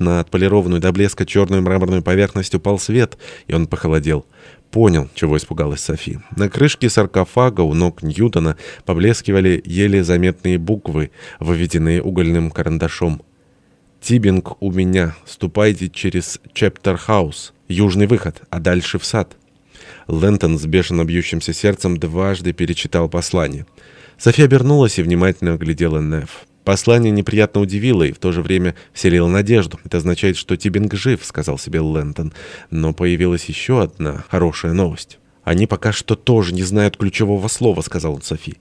На отполированную до блеска черную мраморную поверхность упал свет, и он похолодел. Понял, чего испугалась Софи. На крышке саркофага у ног Ньютона поблескивали еле заметные буквы, выведенные угольным карандашом. «Тибинг у меня. Ступайте через Чептерхаус. Южный выход, а дальше в сад». Лэнгдон с бешено бьющимся сердцем дважды перечитал послание. София обернулась и внимательно оглядела Неф. Послание неприятно удивило и в то же время вселило надежду. «Это означает, что Тибинг жив», — сказал себе Лэнгдон. Но появилась еще одна хорошая новость. «Они пока что тоже не знают ключевого слова», — сказал он Софи.